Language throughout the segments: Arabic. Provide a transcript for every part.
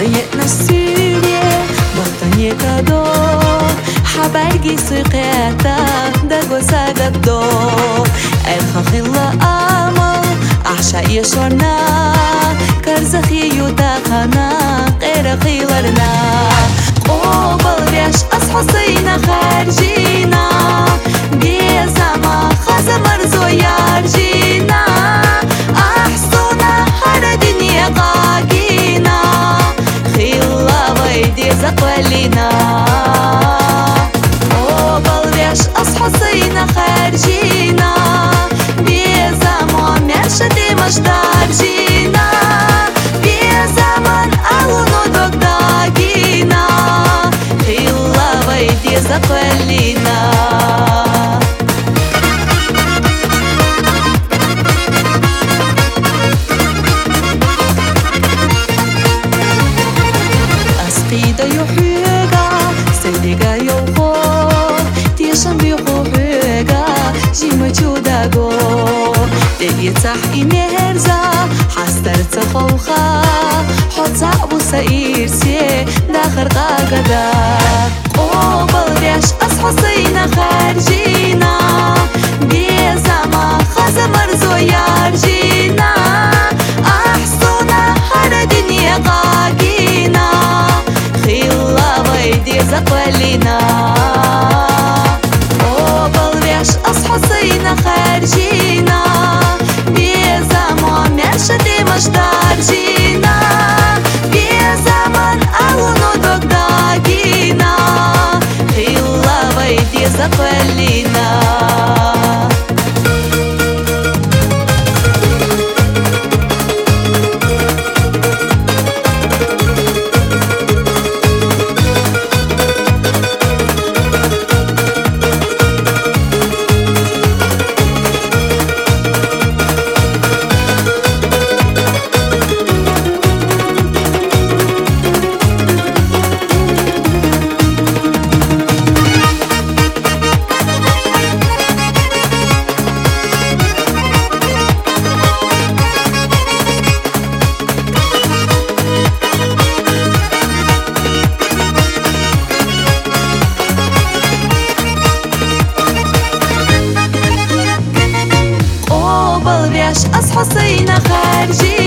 سيئنا السورية بطنية كدو حبرجي سقيتا دقو ساقدو الخخ الله آمل أحشاء يشورنا كرزخي يوتاقنا غير خيلرنا قوبل ريش أصحصينا خارجينا. بيزما خزمر زويارجينا أسقيدا يحيغا سيديغا يوخو تيشان بيخو حيغا جيما جوداغو دي تح إنهرزا حستر تخوخا حوتا أبو ساير سي داخر غاغدا قوبل ريش أصحصينا خارجينا بيزاما पली। راس حسين خارجي.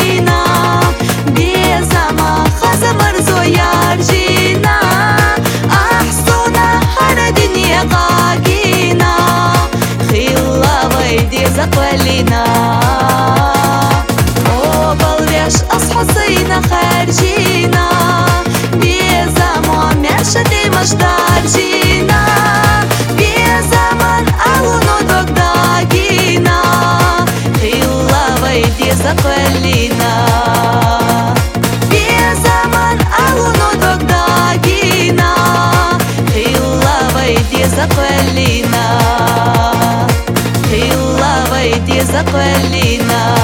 запалина Ты лавай, ты запалина